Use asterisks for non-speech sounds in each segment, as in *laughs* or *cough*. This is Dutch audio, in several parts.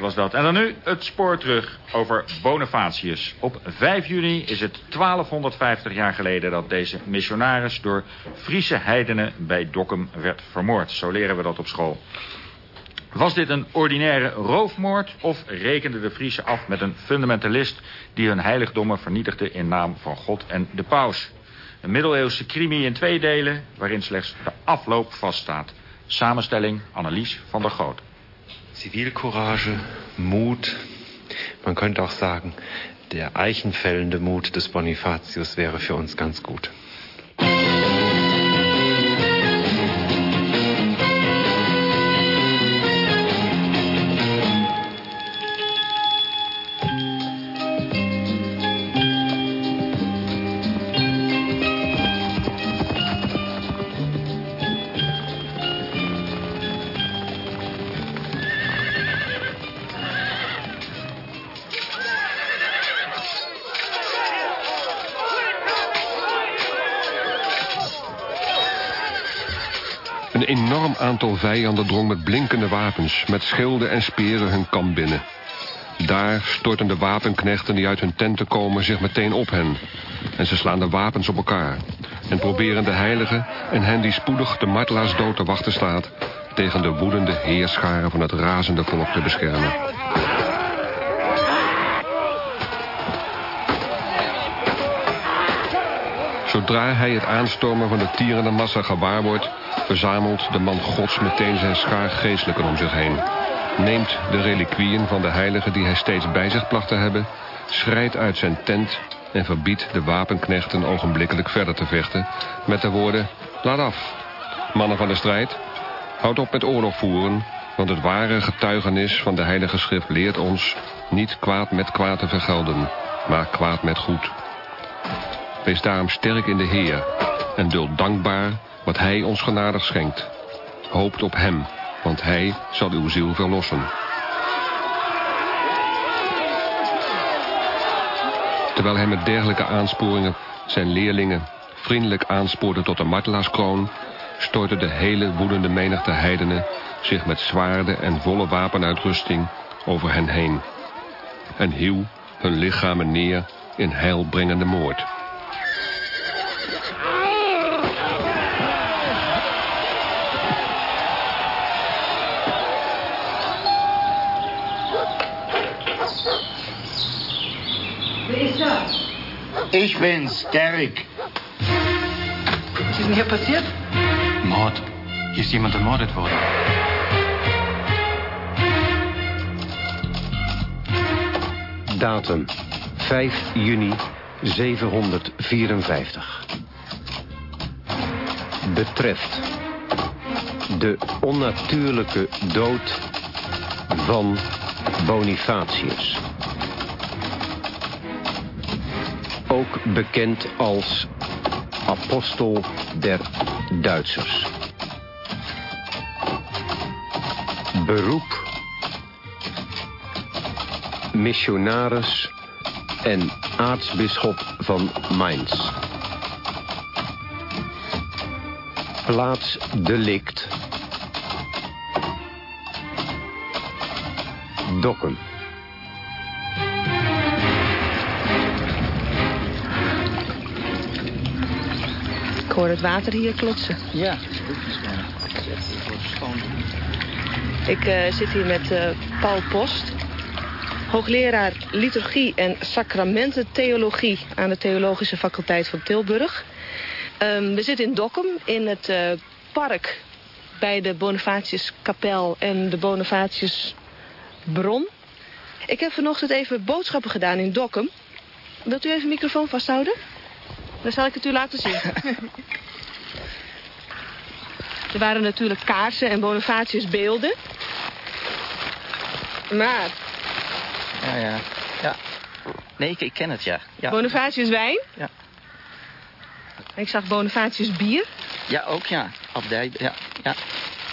was dat. En dan nu het spoor terug over Bonifatius. Op 5 juni is het 1250 jaar geleden dat deze missionaris door Friese heidenen bij Dokkum werd vermoord. Zo leren we dat op school. Was dit een ordinaire roofmoord of rekende de Friese af met een fundamentalist die hun heiligdommen vernietigde in naam van God en de paus? Een middeleeuwse crimi in twee delen waarin slechts de afloop vaststaat. Samenstelling Annelies van der Groot. Zivilcourage, Mut. Man könnte auch sagen, der eichenfällende Mut des Bonifatius wäre für uns ganz gut. Een enorm aantal vijanden drong met blinkende wapens, met schilden en speren hun kamp binnen. Daar storten de wapenknechten die uit hun tenten komen zich meteen op hen. En ze slaan de wapens op elkaar. En proberen de heiligen en hen die spoedig de martelaarsdood te wachten staat... tegen de woedende heerscharen van het razende volk te beschermen. Zodra hij het aanstormen van de tierende massa gewaar wordt... verzamelt de man gods meteen zijn schaar geestelijken om zich heen. Neemt de reliquieën van de heiligen die hij steeds bij zich placht te hebben... schrijdt uit zijn tent en verbiedt de wapenknechten ogenblikkelijk verder te vechten... met de woorden, laat af. Mannen van de strijd, houd op met oorlog voeren... want het ware getuigenis van de heilige schrift leert ons... niet kwaad met kwaad te vergelden, maar kwaad met goed... Wees daarom sterk in de Heer en duld dankbaar wat Hij ons genadig schenkt. Hoopt op Hem, want Hij zal uw ziel verlossen. Terwijl hij met dergelijke aansporingen zijn leerlingen vriendelijk aanspoorde tot de martelaarskroon, stortte de hele woedende menigte heidenen zich met zwaarden en volle wapenuitrusting over hen heen en hieuw hun lichamen neer in heilbrengende moord. Ich bin's, Derek. Was ist denn hier passiert? Mord. Hier ist jemand ermordet worden. Datum 5 juni 754. Betreft de onnatuurlijke dood van Bonifatius. Ook bekend als apostel der Duitsers. Beroep missionaris en aartsbisschop van Mainz. Plaats delict. Dokkum. Hoor het water hier klotsen. Ja. Ik eh, zit hier met eh, Paul Post, hoogleraar liturgie en sacramententheologie aan de Theologische Faculteit van Tilburg. Ehm, we zitten in Dokkum in het eh, park bij de Bonifatiuskapel en de Bonifatiusbron. Ik heb vanochtend even boodschappen gedaan in Dokkum. Wilt u even de microfoon vasthouden? Dan zal ik het u laten zien. *laughs* er waren natuurlijk kaarsen en Bonifatiusbeelden. Maar Ja, ja. ja. Nee, ik, ik ken het, ja. Ja, Bonifatius wijn. Ja. Ik zag Bonifatius bier. ja ook, ja. Abdij, ja. ja.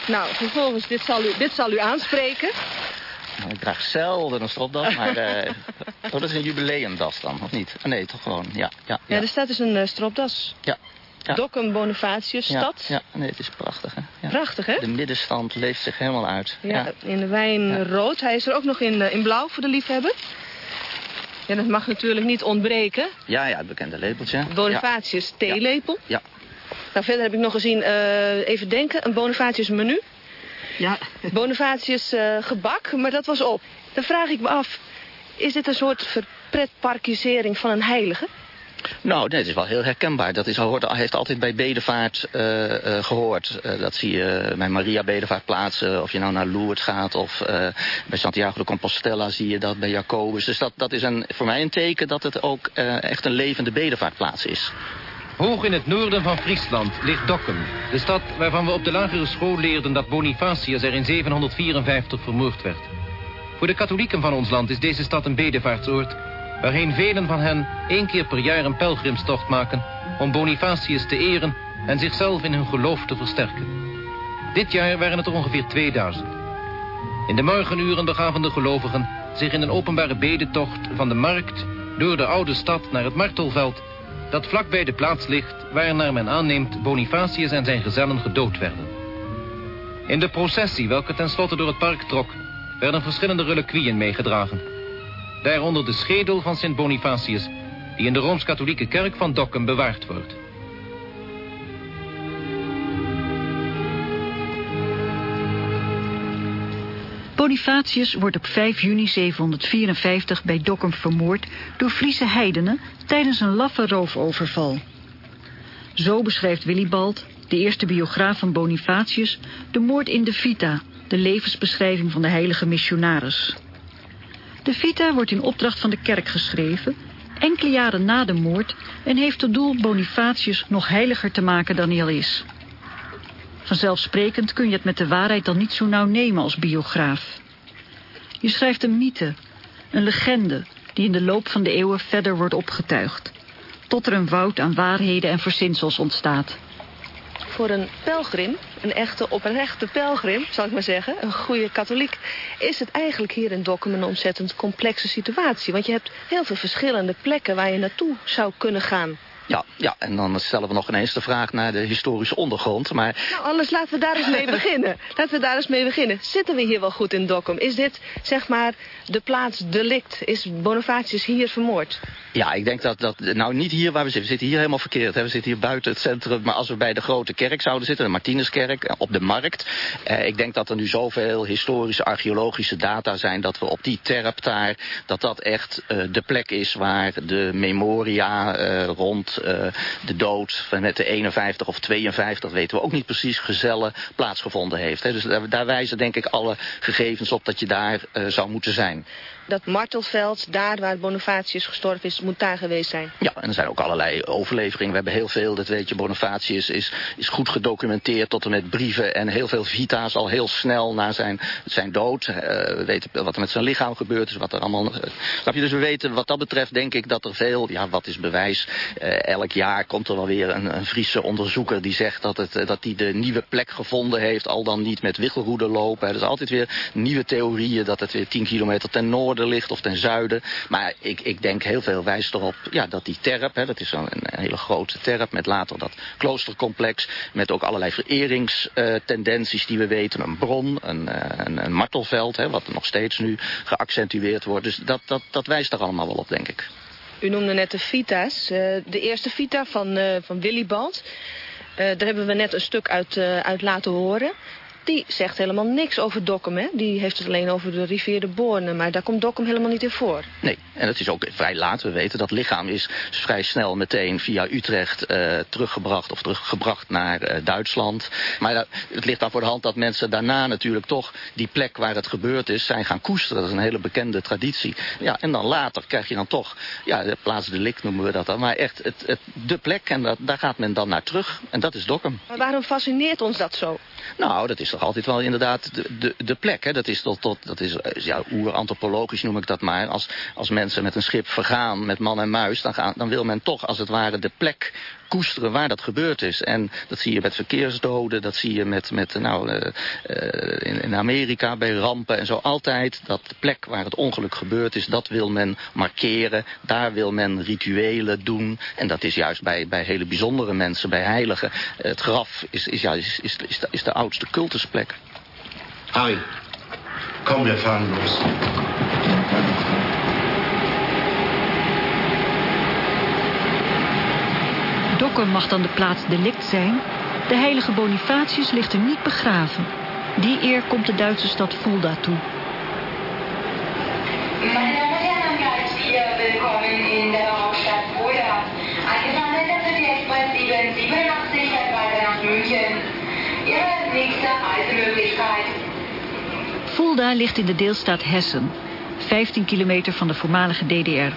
Nou, vervolgens, dit zal u, dit zal u aanspreken. Ik draag zelden een stropdas, *laughs* maar... eh oh, dat is een jubileumdas dan, of niet? Ah, Nee, toch gewoon, ja. Ja, Ja, ja. er staat dus een eh, stropdas. ja. ja. Dokkum Bonifatius ja, stad. Ja, nee, het is prachtig, hè. Ja. Prachtig, hè? De middenstand leeft zich helemaal uit. Ja, in de wijn rood. Hij is er ook nog in, eh, in blauw voor de liefhebber. Ja, dat mag natuurlijk niet ontbreken. Ja, ja, het bekende lepeltje. Bonifatius theelepel. Ja. Nou, verder heb ik nog gezien, even denken, een Bonifatius menu. Ja. Bonifatius eh, gebak, maar dat was op. Dan vraag ik me af, is dit een soort verpretparkisering van een heilige? Nou, nee, het is wel heel herkenbaar. Dat is, hoort, heeft altijd bij bedevaart eh, eh, gehoord. Eh, dat zie je bij Maria bedevaartplaatsen. Of je nou naar Lourdes gaat of bij Santiago de Compostela zie je dat bij Jacobus. Dus dat, dat is een, voor mij een teken dat het ook echt een levende bedevaartplaats is. Hoog in het noorden van Friesland ligt Dokkum. De stad waarvan we op de lagere school leerden dat Bonifatius er in 754 vermoord werd. Voor de katholieken van ons land is deze stad een bedevaartsoord waarheen velen van hen één keer per jaar een pelgrimstocht maken om Bonifatius te eren en zichzelf in hun geloof te versterken. Dit jaar waren het er ongeveer 2000. In de morgenuren begaven de gelovigen zich in een openbare bedetocht van de markt door de oude stad naar het martelveld dat vlakbij de plaats ligt waar naar men aanneemt Bonifatius en zijn gezellen gedood werden. In de processie, welke tenslotte door het park trok, werden verschillende reliquieën meegedragen. Daaronder de schedel van Sint Bonifatius, die in de Rooms-Katholieke kerk van Dokkum bewaard wordt. Bonifatius wordt op 5 juni 754 bij Dokkum vermoord door Friese heidenen tijdens een laffe roofoverval. Zo beschrijft Willibald, de eerste biograaf van Bonifatius, de moord in de Vita, de levensbeschrijving van de heilige missionaris. De Vita wordt in opdracht van de kerk geschreven, enkele jaren na de moord... en heeft tot doel Bonifatius nog heiliger te maken dan hij al is. Vanzelfsprekend kun je het met de waarheid dan niet zo nauw nemen als biograaf. Je schrijft een mythe, een legende... die in de loop van de eeuwen verder wordt opgetuigd... tot er een woud aan waarheden en verzinsels ontstaat voor een pelgrim, een echte oprechte pelgrim, zal ik maar zeggen, een goede katholiek, is het eigenlijk hier in Dokkum een ontzettend complexe situatie. Want je hebt heel veel verschillende plekken waar je naartoe zou kunnen gaan. Ja, ja, en dan stellen we nog ineens de vraag naar de historische ondergrond. Maar... Nou, anders laten we daar eens mee *laughs* beginnen. Laten we daar eens mee beginnen. Zitten we hier wel goed in Dokkum? Is dit, zeg maar, de plaats delict? Is Bonifatius hier vermoord? Ja, ik denk dat, dat, nou niet hier waar we zitten. We zitten hier helemaal verkeerd. We zitten hier buiten het centrum. Maar als we bij de grote kerk zouden zitten, de Martinuskerk, eh, op de markt. Eh, ik denk dat er nu zoveel historische, archeologische data zijn... dat we op die terp daar, dat dat echt uh, de plek is waar de memoria uh, rond de dood... van met de 51 of 52, weten we ook niet precies, gezellen plaatsgevonden heeft. Hè. Dus daar, daar, wijzen denk ik alle gegevens op dat je daar zou moeten zijn dat martelveld, daar waar Bonifatius gestorven is, moet daar geweest zijn. Ja, en er zijn ook allerlei overleveringen. We hebben heel veel, dat weet je, Bonifatius is, is goed gedocumenteerd tot en met brieven en heel veel vita's al heel snel na zijn, zijn dood. Uh, we weten wat er met zijn lichaam gebeurd is, wat er allemaal... Uh, snap je, dus we weten wat dat betreft denk ik dat er veel, ja, wat is bewijs? Uh, elk jaar komt er wel weer een, Friese onderzoeker die zegt dat hij dat die de nieuwe plek gevonden heeft, al dan niet met wiggelroede lopen. Er is altijd weer nieuwe theorieën dat het weer 10 kilometer ten noorden ligt of ten zuiden. Maar ik, ik denk heel veel wijst erop ja, dat die terp, hè, dat is een, een hele grote terp... met later dat kloostercomplex, met ook allerlei vereringstendenties die we weten. Een bron, een, eh, een, een martelveld, hè, wat nog steeds nu geaccentueerd wordt. Dus dat, dat, dat wijst er allemaal wel op, denk ik. U noemde net de Vita's. Uh, de eerste Vita van, uh, van Willibald. Daar hebben we net een stuk uit, uit laten horen die zegt helemaal niks over Dokkum. Hè? Die heeft het alleen over de rivier de Borne. Maar daar komt Dokkum helemaal niet in voor. Nee, en het is ook vrij laat. We weten dat lichaam is vrij snel meteen via Utrecht uh, teruggebracht... of teruggebracht naar uh, Duitsland. Maar het ligt dan voor de hand dat mensen daarna natuurlijk toch... die plek waar het gebeurd is, zijn gaan koesteren. Dat is een hele bekende traditie. Ja, en dan later krijg je dan toch... ja, de plaats de lik noemen we dat dan. Maar echt het, het, de plek, en dat, daar gaat men dan naar terug. En dat is Dokkum. Maar waarom fascineert ons dat zo? Nou, dat is altijd wel inderdaad de, de, de plek. Hè? Dat is, tot, tot, dat is ja, oerantropologisch noem ik dat maar. Als, als mensen met een schip vergaan met man en muis... Dan, dan wil men toch als het ware de plek koesteren waar dat gebeurd is. En dat zie je met verkeersdoden, dat zie je met, met nou, uh, in, in Amerika bij rampen en zo. Altijd dat de plek waar het ongeluk gebeurd is, dat wil men markeren. Daar wil men rituelen doen. En dat is juist bij, bij hele bijzondere mensen, bij heiligen. Het graf is, is, ja, is, is, is, de, is de oudste cultusplek. Harry, kom, wir fahren los. Dokkum mag dan de plaats delict zijn. De heilige Bonifatius ligt er niet begraven. Die eer komt de Duitse stad Fulda toe. Und Herren, ganz hier willkommen in der Hauptstadt Fulda. Eingeschaltet für die Express 787 fährt weiter nach München. Ihre nächste Reisemöglichkeit. Fulda ligt in de deelstaat Hessen, 15 kilometer van de voormalige DDR.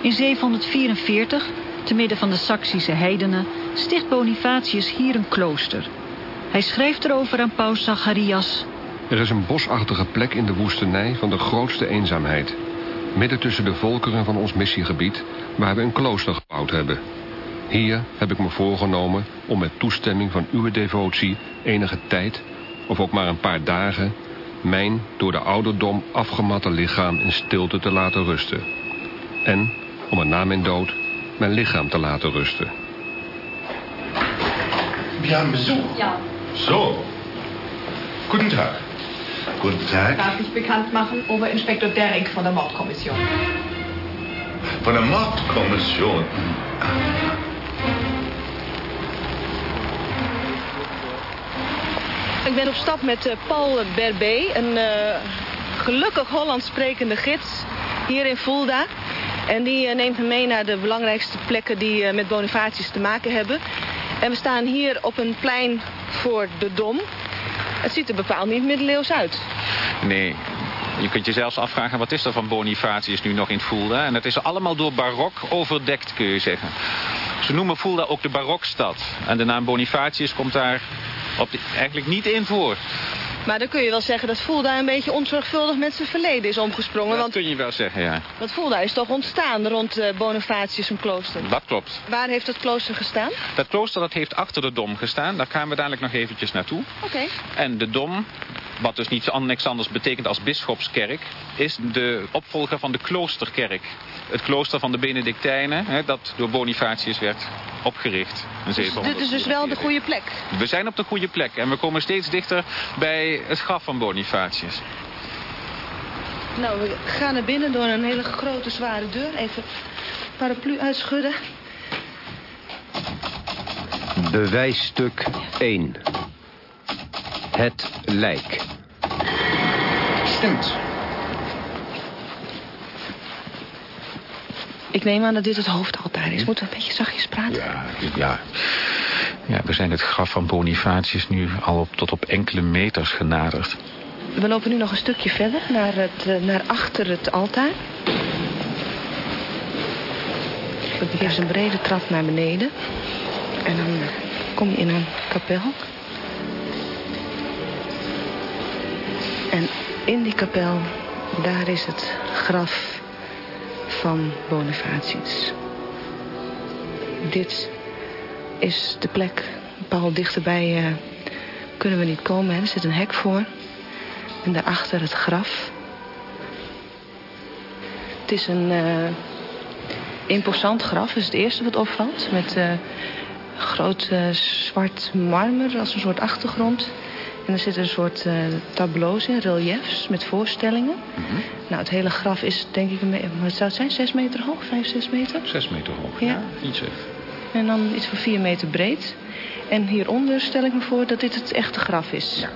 In 744, te midden van de Saksische heidenen, sticht Bonifatius hier een klooster. Hij schrijft erover aan paus Zacharias. Er is een bosachtige plek in de woestenij van de grootste eenzaamheid. Midden tussen de volkeren van ons missiegebied, waar we een klooster gebouwd hebben. Hier heb ik me voorgenomen om met toestemming van uw devotie enige tijd, of ook maar een paar dagen, mijn door de ouderdom afgematte lichaam in stilte te laten rusten. En, om er na mijn dood, mijn lichaam te laten rusten. Haben Besuch. Ja. So. Guten Tag. Guten Tag. Darf ich bekannt machen? Oberinspektor Derrick von der Mordkommission. Von der Mordkommission. Ik ben op stap met eh, Paul Berbé, een eh, gelukkig Hollands sprekende gids hier in Fulda. En die eh, neemt me mee naar de belangrijkste plekken die eh, met Bonifatius te maken hebben. En we staan hier op een plein voor de Dom. Het ziet er bepaald niet middeleeuws uit. Nee. Je kunt je zelfs afvragen, wat is er van Bonifatius nu nog in Fulda? En dat is allemaal door barok overdekt, kun je zeggen. Ze noemen Fulda ook de barokstad. En de naam Bonifatius komt daar op de- eigenlijk niet in voor. Maar dan kun je wel zeggen dat Fulda een beetje onzorgvuldig met zijn verleden is omgesprongen. Dat Want, kun je wel zeggen, ja. want Fulda is toch ontstaan rond eh, Bonifatius een klooster. Dat klopt. Waar heeft dat klooster gestaan? Dat klooster dat heeft achter de Dom gestaan. Daar gaan we dadelijk nog eventjes naartoe. Oké. En de Dom, wat dus niets niks anders betekent als bisschopskerk... is de opvolger van de kloosterkerk. Het klooster van de Benedictijnen, hè, dat door Bonifatius werd opgericht. Dus 700. dit is dus wel de goede plek. We zijn op de goede plek en we komen steeds dichter bij het graf van Bonifatius. Nou, we gaan naar binnen door een hele grote zware deur. Even paraplu uitschudden. Bewijsstuk 1. Het lijk. Stimmt. Ik neem aan dat dit het hoofdaltaar is. Moeten we een beetje zachtjes praten? Ja, ja. ja, we zijn het graf van Bonifatius nu al op, tot op enkele meters genaderd. We lopen nu nog een stukje verder, naar, het, eh, naar achter het altaar. Hier is een brede trap naar beneden. En dan kom je in een kapel. En in die kapel, daar is het graf van Bonifatius. Dit is de plek. Paul, dichterbij eh, kunnen we niet komen. Er zit een hek voor. En daarachter het graf. Het is een eh, imposant graf, is het eerste wat opvalt. Met eh, groot zwart marmer als een soort achtergrond. En er zitten een soort eh, tableaus in, reliefs met voorstellingen. Nou, het hele graf is denk ik, me- wat zou het zijn, zes meter hoog, vijf, zes meter? Zes meter hoog, Ja. ja. Iets. En dan iets van vier meter breed. En hieronder stel ik me voor dat dit het echte graf is.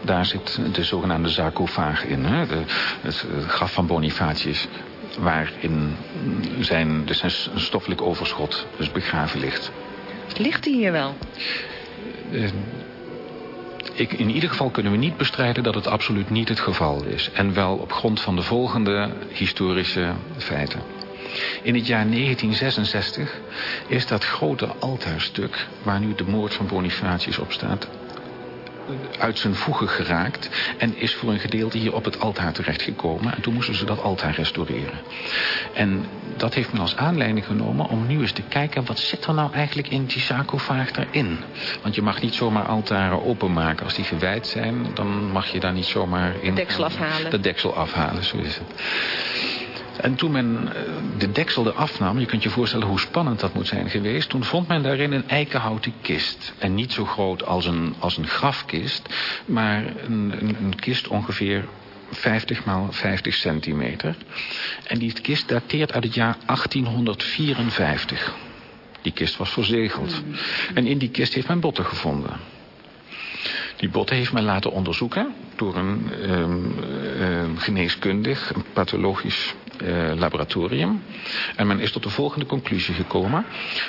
Daar zit de zogenaamde sarcofaag in. Hè? De, het, het graf van Bonifatius. Waarin zijn, dus zijn stoffelijk overschot dus begraven ligt. Ligt hij hier wel? Ik, in ieder geval kunnen we niet bestrijden dat het absoluut niet het geval is. En wel op grond van de volgende historische feiten. In het jaar 1966 is dat grote altaarstuk waar nu de moord van Bonifatius op staat uit zijn voegen geraakt en is voor een gedeelte hier op het altaar terechtgekomen. En toen moesten ze dat altaar restaureren. En dat heeft men als aanleiding genomen om nu eens te kijken... wat zit er nou eigenlijk in die sarcofaag daarin? Want je mag niet zomaar altaren openmaken. Als die gewijd zijn, dan mag je daar niet zomaar in... De deksel afhalen. De deksel afhalen, zo is het. En toen men eh, de deksel eraf nam, je kunt je voorstellen hoe spannend dat moet zijn geweest... toen vond men daarin een eikenhouten kist. En niet zo groot als een, als een grafkist, maar een, een, een kist ongeveer 50 maal 50 centimeter. En die kist dateert uit het jaar 1854. Die kist was verzegeld. En in die kist heeft men botten gevonden. Die botten heeft men laten onderzoeken door een um, um, geneeskundig, een pathologisch uh, laboratorium. En men is tot de volgende conclusie gekomen...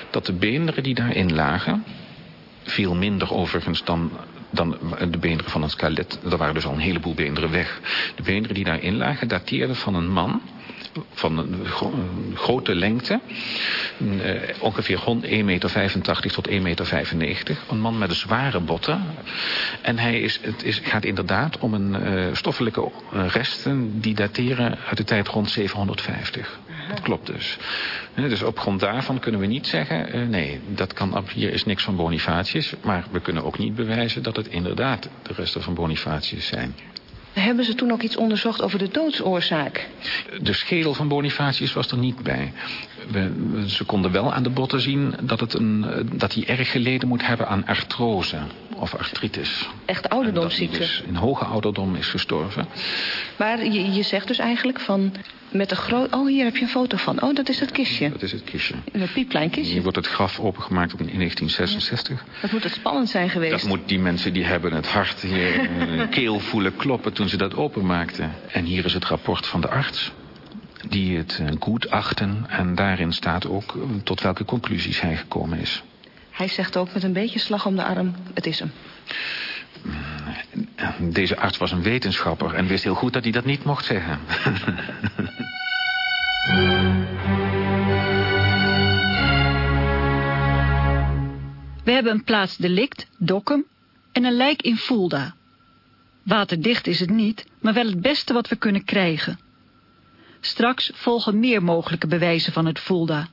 dat de beenderen die daarin lagen... veel minder overigens dan, dan de beenderen van een skelet... er waren dus al een heleboel beenderen weg. De beenderen die daarin lagen dateerden van een man van een, gro een grote lengte. Uh, ongeveer 1,85 meter tot 1,95 meter. Een man met zware botten. En hij is, het is, gaat inderdaad om een uh, stoffelijke resten die dateren uit de tijd rond 750. Dat klopt dus. Dus op grond daarvan kunnen we niet zeggen... Nee, dat kan, hier is niks van Bonifatius. Maar we kunnen ook niet bewijzen dat het inderdaad de resten van Bonifatius zijn. Hebben ze toen ook iets onderzocht over de doodsoorzaak? De schedel van Bonifatius was er niet bij. We, ze konden wel aan de botten zien dat, het een, dat hij erg geleden moet hebben aan artrose of artritis. Echt ouderdomsziekte? Dus in hoge ouderdom is gestorven. Maar je, je zegt dus eigenlijk van met een groot... Oh, hier heb je een foto van. Oh, dat is het kistje. Dat is het kistje. Een piepklein kistje. Hier wordt het graf opengemaakt in 1966. Ja. Dat moet het spannend zijn geweest. Dat moet die mensen die hebben het hart hier keel voelen kloppen toen ze dat openmaakten. En hier is het rapport van de arts die het goed achten. En daarin staat ook tot welke conclusies hij gekomen is. Hij zegt ook met een beetje slag om de arm, het is hem. Deze arts was een wetenschapper en wist heel goed dat hij dat niet mocht zeggen. *laughs* We hebben een plaats delict, Dokkum, en een lijk in Fulda. Waterdicht is het niet, maar wel het beste wat we kunnen krijgen. Straks volgen meer mogelijke bewijzen van het Fulda.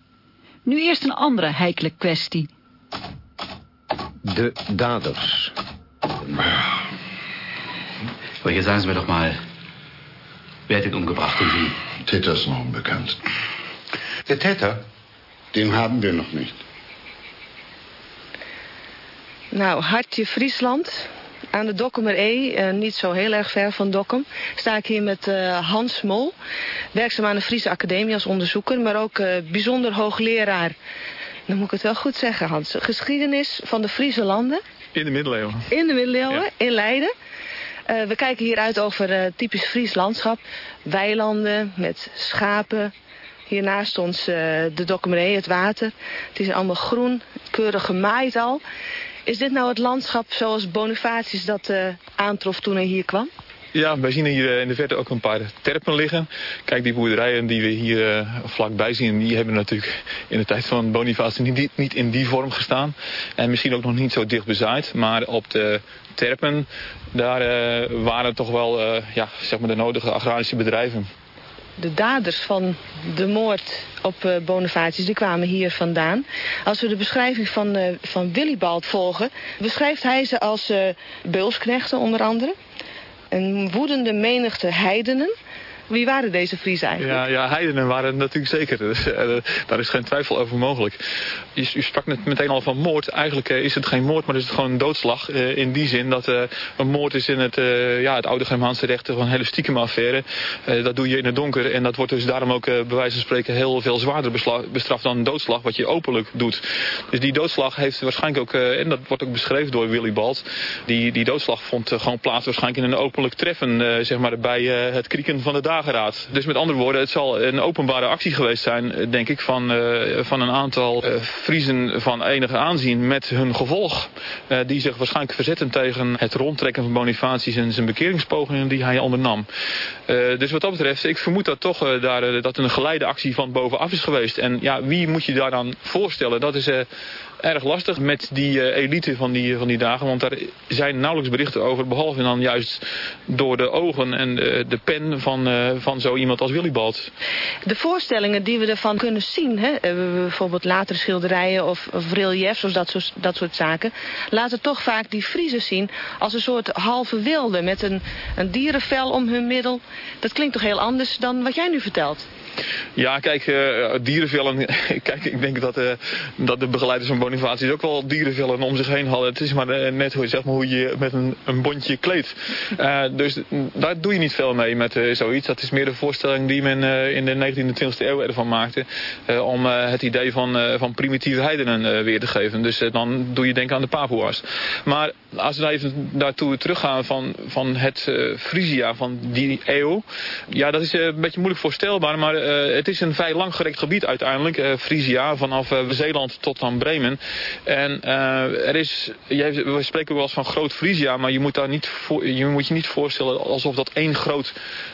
Nu eerst een andere heikele kwestie. De daders. Hier sagen Sie mir doch mal, wer hat den umgebracht und wie? Täter ist noch unbekannt. Der Täter, den haben wir noch nicht. Nou, Hartje Friesland, aan de Dokkumer E, uh, niet zo heel erg ver van Dokkum, sta ik hier met uh, Hans Mol, werkzaam aan de Friese Academie als onderzoeker, maar ook uh, bijzonder hoogleraar. Dan moet ik het wel goed zeggen, Hans. Geschiedenis van de Friese landen. In de middeleeuwen. In de middeleeuwen, ja. in Leiden. We kijken hier uit over typisch Fries landschap. Weilanden met schapen. Hier naast ons uh, de Dokkumeree, het water. Het is allemaal groen, keurig gemaaid al. Is dit nou het landschap zoals Bonifatius dat aantrof toen hij hier kwam? Ja, wij zien hier in de verte ook een paar terpen liggen. Kijk, die boerderijen die we hier vlakbij zien... die hebben natuurlijk in de tijd van Boniface niet, niet in die vorm gestaan. En misschien ook nog niet zo dicht bezaaid. Maar op de terpen, daar waren toch wel ja, zeg maar de nodige agrarische bedrijven. De daders van de moord op uh, die kwamen hier vandaan. Als we de beschrijving van, uh, van Willibald volgen... beschrijft hij ze als uh, beulsknechten onder andere een woedende menigte heidenen. Wie waren deze Friesen eigenlijk? Ja, ja heidenen waren natuurlijk zeker. Dus, uh, daar is geen twijfel over mogelijk. U, u sprak net meteen al van moord. Eigenlijk uh, is het geen moord, maar is het gewoon een doodslag. In die zin dat een moord is in het, ja, het oude Germaanse recht gewoon een hele stiekem affaire. dat doe je in het donker. En dat wordt dus daarom ook bij wijze van spreken heel veel zwaarder bestraft dan een doodslag. Wat je openlijk doet. Dus die doodslag heeft waarschijnlijk ook, en dat wordt ook beschreven door Willy Balt. Die, die doodslag vond gewoon plaats waarschijnlijk in een openlijk treffen. zeg maar bij het krieken van de dagen. Dus met andere woorden, het zal een openbare actie geweest zijn, denk ik, van, uh, van een aantal uh, Friezen van enige aanzien met hun gevolg. Die zich waarschijnlijk verzetten tegen het rondtrekken van Bonifatius en zijn bekeringspogingen die hij ondernam. dus wat dat betreft, ik vermoed dat toch daar, dat een geleide actie van bovenaf is geweest. En ja, wie moet je daar dan voorstellen? Dat is erg lastig met die eh, elite van die, van die dagen. Want daar zijn nauwelijks berichten over. Behalve dan juist door de ogen en de, pen van, eh, van zo iemand als Willibald. De voorstellingen die we ervan kunnen zien, hè, eh, bijvoorbeeld latere schilderijen of, reliefs of dat soort, dat soort zaken, laten toch vaak die Friesen zien als een soort halve wilde met een, een dierenvel om hun middel. Dat klinkt toch heel anders dan wat jij nu vertelt? Ja, kijk, uh, dierenvellen. *laughs* kijk, ik denk dat, uh, dat de begeleiders van Bonifacius ook wel dierenvellen om zich heen hadden. Het is maar uh, net hoe, zeg maar, hoe je met een, een bondje kleedt. dus daar doe je niet veel mee met zoiets. Dat is meer de voorstelling die men in de 19e en 20e eeuw ervan maakte. om het idee van, van primitieve heidenen weer te geven. Dus dan doe je denken aan de Papua's. Maar als we nou even daartoe teruggaan van, van het Frisia van die eeuw. Ja, dat is een beetje moeilijk voorstelbaar. Maar uh, het is een vrij langgerekt gebied uiteindelijk. Uh, Frisia, vanaf uh, Zeeland tot aan Bremen. En er is, we spreken wel eens van groot Frisia, maar je moet, daar niet voor, je moet je niet voorstellen alsof dat één groot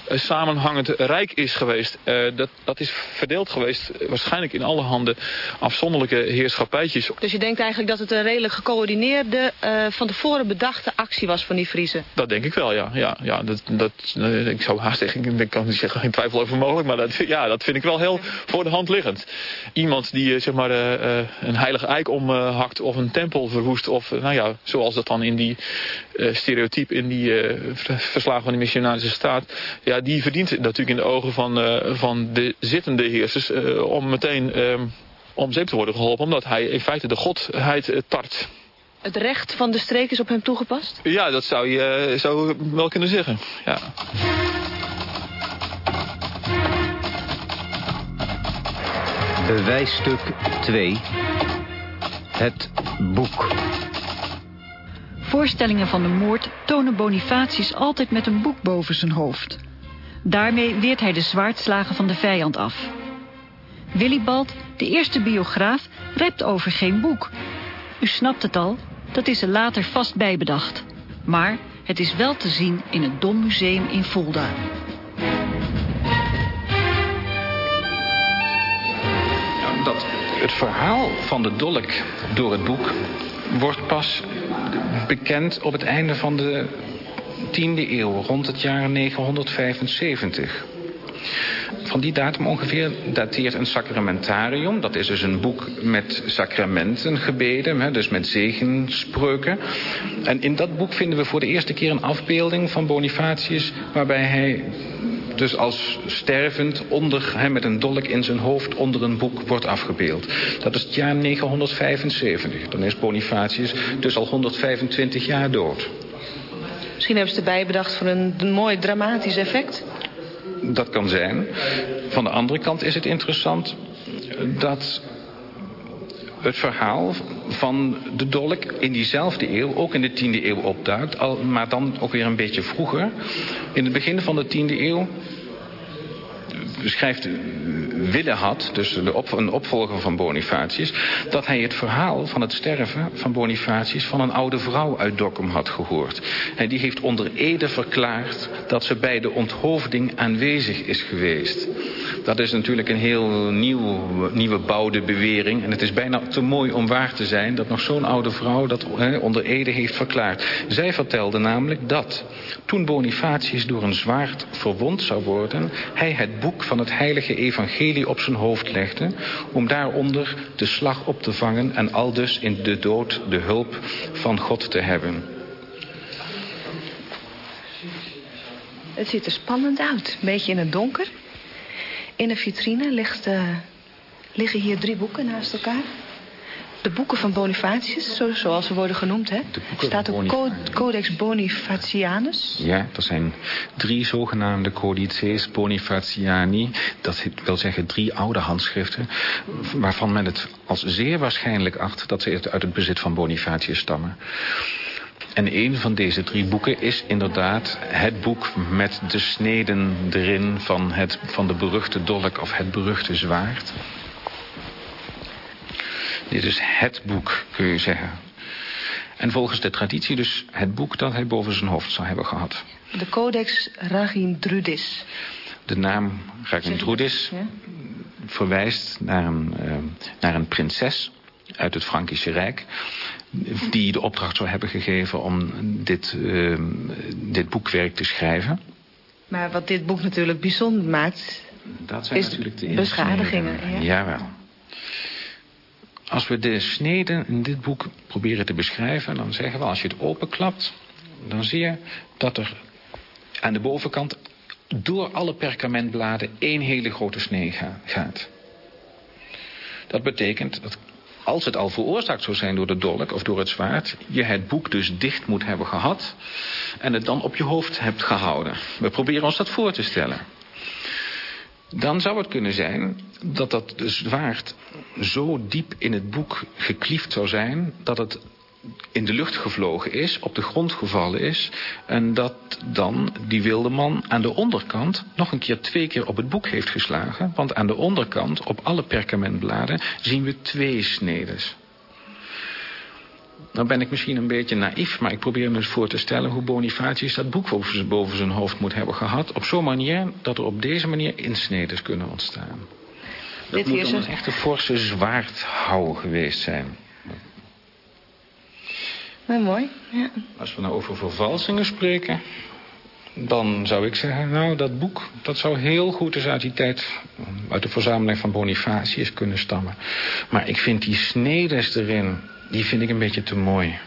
samenhangend rijk is geweest. dat, dat is verdeeld geweest waarschijnlijk in alle handen afzonderlijke heerschappijtjes. Dus je denkt eigenlijk dat het een redelijk gecoördineerde, van tevoren bedachte actie was van die Friesen? Dat denk ik wel, ja. ja, ja dat, dat, ik zou haast zeggen, ik kan niet zeggen, geen twijfel over mogelijk, maar dat, ja, dat vind ik wel heel voor de hand liggend. Iemand die eh, zeg maar, uh, een heilige eik omhakt of een tempel verwoest. Of nou ja, zoals dat dan in die stereotype in die verslagen van de missionarische staat. Ja, die verdient natuurlijk in de ogen van, van de zittende heersers om meteen om zeep te worden geholpen. Omdat hij in feite de godheid tart. Het recht van de streek is op hem toegepast? Ja, dat zou je zou wel kunnen zeggen. Ja. Bewijsstuk 2. Het boek. Voorstellingen van de moord tonen Bonifatius altijd met een boek boven zijn hoofd. Daarmee weert hij de zwaardslagen van de vijand af. Willibald, de eerste biograaf, rept over geen boek. U snapt het al, dat is er later vast bijbedacht. Maar het is wel te zien in het Dommuseum in Fulda. Het verhaal van de dolk door het boek wordt pas bekend op het einde van de 10e eeuw, rond het jaar 975. Van die datum ongeveer dateert een sacramentarium. Dat is dus een boek met sacramenten gebeden, dus met zegenspreuken. En in dat boek vinden we voor de eerste keer een afbeelding van Bonifatius... waarbij hij dus als stervend onder, hè, met een dolk in zijn hoofd onder een boek wordt afgebeeld. Dat is het jaar 975. Dan is Bonifatius dus al 125 jaar dood. Misschien hebben ze erbij bedacht voor een, een mooi dramatisch effect? Dat kan zijn. Van de andere kant is het interessant dat het verhaal van de dolk in diezelfde eeuw, ook in de 10e eeuw opduikt, al, maar dan ook weer een beetje vroeger. In het begin van de 10e eeuw beschrijft had, dus de op, een opvolger van Bonifatius, dat hij het verhaal van het sterven van Bonifatius van een oude vrouw uit Dokkum had gehoord. En die heeft onder ede verklaard dat ze bij de onthoofding aanwezig is geweest. Dat is natuurlijk een heel nieuw, nieuwe bouwde bewering. En het is bijna te mooi om waar te zijn dat nog zo'n oude vrouw dat onder ede heeft verklaard. Zij vertelde namelijk dat toen Bonifatius door een zwaard verwond zou worden, hij het boek van het heilige evangelie op zijn hoofd legde, om daaronder de slag op te vangen en aldus in de dood de hulp van God te hebben. Het ziet er spannend uit. Een beetje in het donker. In een vitrine uh, liggen hier drie boeken naast elkaar. De boeken van Bonifatius, zoals ze worden genoemd, hè? Staat ook Codex Bonifatianus. Ja, er zijn drie zogenaamde Codices Bonifatiani. Dat wil zeggen drie oude handschriften... waarvan men het als zeer waarschijnlijk acht... dat ze uit het bezit van Bonifatius stammen. En een van deze drie boeken is inderdaad het boek met de sneden erin van, het, van de beruchte dolk of het beruchte zwaard. Dit is het boek, kun je zeggen. En volgens de traditie dus het boek dat hij boven zijn hoofd zou hebben gehad. De Codex Ragindrudis. De naam Ragindrudis ja? verwijst naar een, uh, naar een prinses uit het Frankische Rijk die de opdracht zou hebben gegeven om dit, uh, dit boekwerk te schrijven. Maar wat dit boek natuurlijk bijzonder maakt... Dat zijn is natuurlijk de beschadigingen. Ja. Jawel. Als we de sneden in dit boek proberen te beschrijven... dan zeggen we als je het openklapt... dan zie je dat er aan de bovenkant... door alle perkamentbladen één hele grote snee gaat. Dat betekent dat als het al veroorzaakt zou zijn door de dolk of door het zwaard... je het boek dus dicht moet hebben gehad... en het dan op je hoofd hebt gehouden. We proberen ons dat voor te stellen. Dan zou het kunnen zijn dat dat zwaard zo diep in het boek gekliefd zou zijn... dat het in de lucht gevlogen is, op de grond gevallen is... en dat dan die wilde man aan de onderkant nog een keer twee keer op het boek heeft geslagen. Want aan de onderkant, op alle perkamentbladen, zien we twee snedes. Dan ben ik misschien een beetje naïef, maar ik probeer me eens voor te stellen... hoe Bonifatius dat boek boven zijn hoofd moet hebben gehad... op zo'n manier dat er op deze manier insnedes kunnen ontstaan. Dat Dit moet een echte forse zwaardhouw geweest zijn. Maar mooi, ja. Als we nou over vervalsingen spreken... dan zou ik zeggen, nou, dat boek... dat zou heel goed eens uit die tijd... uit de verzameling van Bonifatius kunnen stammen. Maar ik vind die snedes erin... die vind ik een beetje te mooi.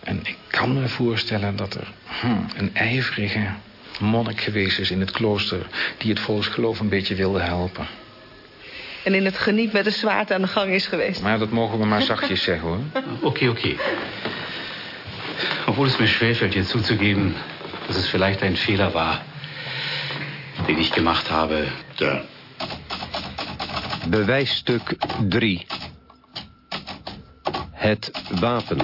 En ik kan me voorstellen dat er hm, een ijverige monnik geweest is in het klooster... die het volksgeloof een beetje wilde helpen. En in het geniet met een zwaard aan de gang is geweest. Maar dat mogen we maar zachtjes zeggen, hoor. *laughs* Okay, okay. Obwohl es mir schwerfällt, dir zuzugeben, dass es vielleicht ein Fehler war, den ich gemacht habe. Da. Bewijsstuk 3. Het wapen.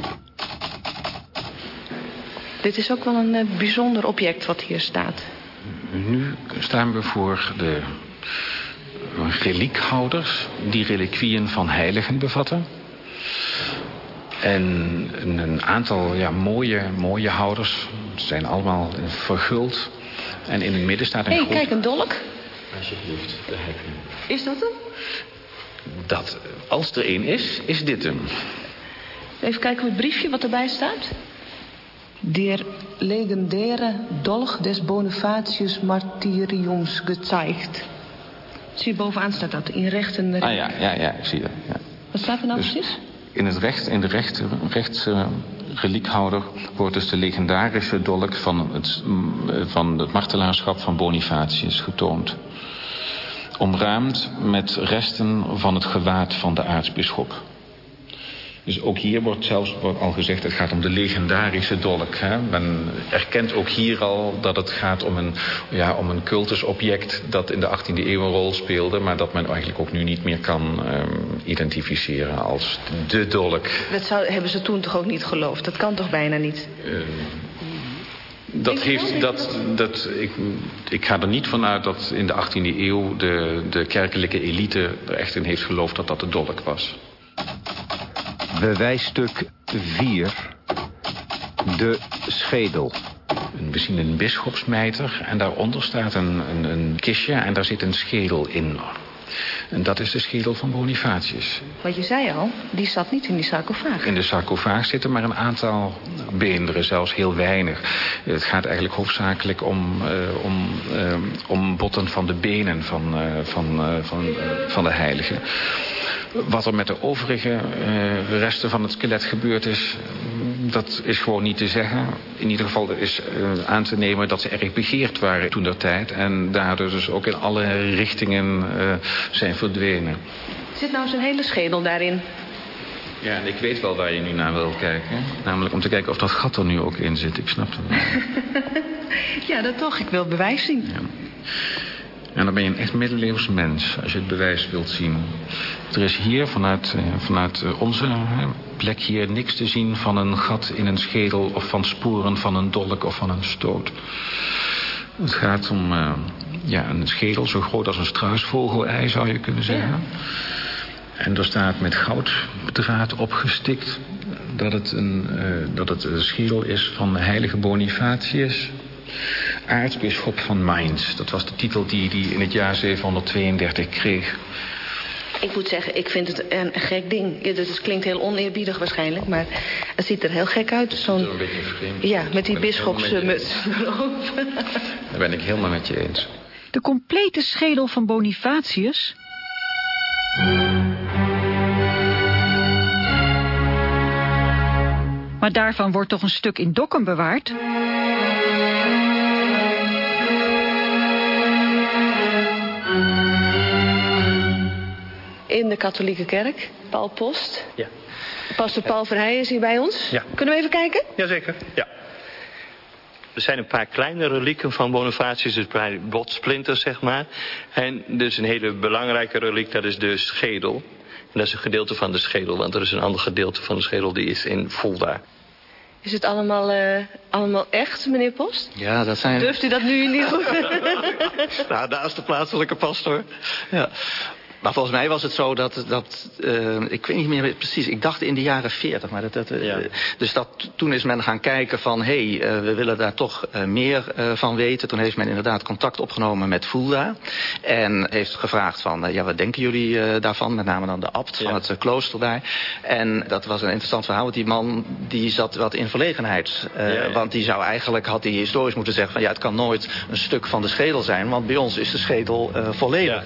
Dit is ook wel een eh, bijzonder object wat hier staat. Nu staan we voor de reliekhouders die reliquieën van heiligen bevatten. En een, een aantal ja, mooie, mooie houders zijn allemaal verguld. En in het midden staat een hey, groot... kijk, een dolk. Alsjeblieft, daar heb je. Is dat hem? Dat, als er één is, is dit hem. Even kijken op het briefje wat erbij staat. Der legendaire Dolch des Bonifatius Martyriums gezeigt. Zie je bovenaan staat dat, in recht en Ah ja, ja, ja, ik zie dat. Ja. Wat staat er nou Dus- precies? In, het recht, in de recht, rechtse reliekhouder wordt dus de legendarische dolk van het, mm, van het martelaarschap van Bonifatius getoond. Omraamd met resten van het gewaad van de aartsbisschop. Dus ook hier wordt zelfs wordt al gezegd, het gaat om de legendarische dolk. Hè? Men erkent ook hier al dat het gaat om een, ja, om een cultusobject dat in de 18e eeuw een rol speelde, maar dat men eigenlijk ook nu niet meer kan ehm, identificeren als de dolk. Dat zou, hebben ze toen toch ook niet geloofd? Dat kan toch bijna niet? Ehm, dat heeft, dat, dat, ik, ik ga er niet vanuit dat in de 18e eeuw de, de kerkelijke elite er echt in heeft geloofd dat dat de dolk was. Bewijsstuk 4. De schedel. Een- We zien een bisschopsmijter en daaronder staat een, een, een kistje en daar zit een schedel in. En dat is de schedel van Bonifatius. Want je zei al, die zat niet in die sarcofaag. In de sarcofaag zitten maar een aantal beenderen, zelfs heel weinig. Het gaat eigenlijk hoofdzakelijk om, eh, om, eh, om botten van de benen van, eh, van, eh, van, van de heilige. Wat er met de overige eh, resten van het skelet gebeurd is, dat is gewoon niet te zeggen. In ieder geval is eh, aan te nemen dat ze erg begeerd waren toen der tijd. En daardoor dus ook in alle richtingen eh, zijn verdwenen. Zit nou zo'n hele schedel daarin? Ja, en ik weet wel waar je nu naar wil kijken. Namelijk om te kijken of dat gat er nu ook in zit. Ik snap het. *laughs* Ja, dat toch. Ik wil bewijs zien. En dan ben je een echt middeleeuws mens als je het bewijs wilt zien. Er is hier vanuit, eh, vanuit eh, onze plek hier niks te zien van een gat in een schedel... of van sporen van een dolk of van een stoot. Het gaat om eh, ja, een schedel zo groot als een struisvogelei zou je kunnen zeggen. En er staat met gouddraad opgestikt dat het, een, dat het een schedel is van de heilige Bonifatius, aartsbisschop van Mainz. Dat was de titel die hij in het jaar 732 kreeg. Ik moet zeggen, ik vind het een gek ding. Ja, Het klinkt heel oneerbiedig waarschijnlijk, maar het ziet er heel gek uit. Zo'n... Een beetje vreemd. Ja, met die bisschopsmuts erop. *laughs* Daar ben ik helemaal met je eens. De complete schedel van Bonifatius... Maar daarvan wordt toch een stuk in Dokkum bewaard? In de katholieke kerk, Paul Post. Ja. Pastor Paul Verheijen is hier bij ons. Ja. Kunnen we even kijken? Jazeker, ja. Er zijn een paar kleine relieken van Bonifatius, dus een paar botsplinters, zeg maar. En dus een hele belangrijke reliek, dat is de schedel. En dat is een gedeelte van de schedel, want er is een ander gedeelte van de schedel die is in Fulda. Is het allemaal, eh, allemaal echt, meneer Post? Ja, dat zijn... Durft u dat nu niet goed? *laughs* nou, daar is de plaatselijke pastor. Ja. Maar volgens mij was het zo dat, dat eh, ik weet niet meer precies, ik dacht in de jaren 40. Maar dat, dat, eh, Dus dat, toen is men gaan kijken van, hé, hey, eh, we willen daar toch meer van weten. Toen heeft men inderdaad contact opgenomen met Fulda. En heeft gevraagd van, ja, wat denken jullie daarvan? Met name dan de abt van het klooster daar. En dat was een interessant verhaal, want die man die zat wat in verlegenheid. Want die zou eigenlijk, had hij historisch moeten zeggen van, ja, het kan nooit een stuk van de schedel zijn. Want bij ons is de schedel volledig.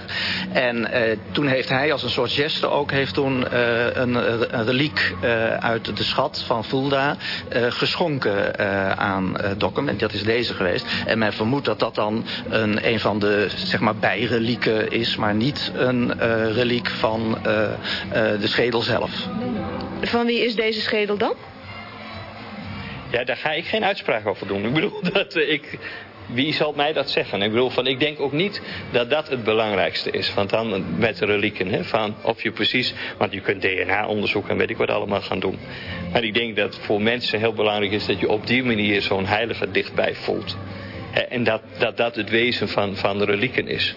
En toen heeft hij als een soort geste ook heeft toen eh, een, een reliek eh, uit de schat van Fulda eh, geschonken eh, aan uh, Dokkum. En dat is deze geweest. En men vermoedt dat dat dan een, een van de zeg maar bijrelieken is, maar niet een eh, reliek van eh, eh, de schedel zelf. Van wie is deze schedel dan? Ja, daar ga ik geen uitspraak over doen. Ik bedoel, *laughs* dat eh, ik... Wie zal mij dat zeggen? Ik bedoel, van, ik denk ook niet dat dat het belangrijkste is. Want dan met relieken, hè, van of je precies... Want je kunt DNA-onderzoek en weet ik wat allemaal gaan doen. Maar ik denk dat voor mensen heel belangrijk is... dat je op die manier zo'n heilige dichtbij voelt. En dat, dat dat het wezen van, van de relieken is.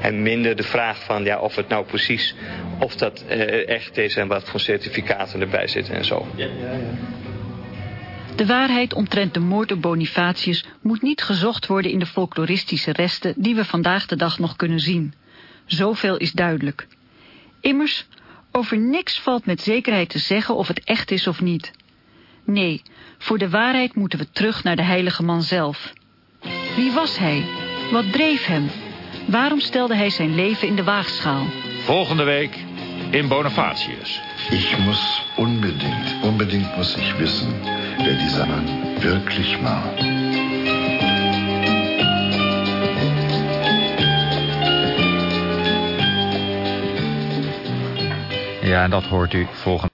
En minder de vraag van ja, of het nou precies... of dat eh, echt is en wat voor certificaten erbij zitten en zo. De waarheid omtrent de moord op Bonifatius moet niet gezocht worden in de folkloristische resten die we vandaag de dag nog kunnen zien. Zoveel is duidelijk. Immers, over niks valt met zekerheid te zeggen of het echt is of niet. Nee, voor de waarheid moeten we terug naar de heilige man zelf. Wie was hij? Wat dreef hem? Waarom stelde hij zijn leven in de waagschaal? Volgende week in Bonifatius. Ich muss unbedingt, unbedingt muss ich wissen, wer dieser Mann wirklich war. Ja, en dat hoort u volgende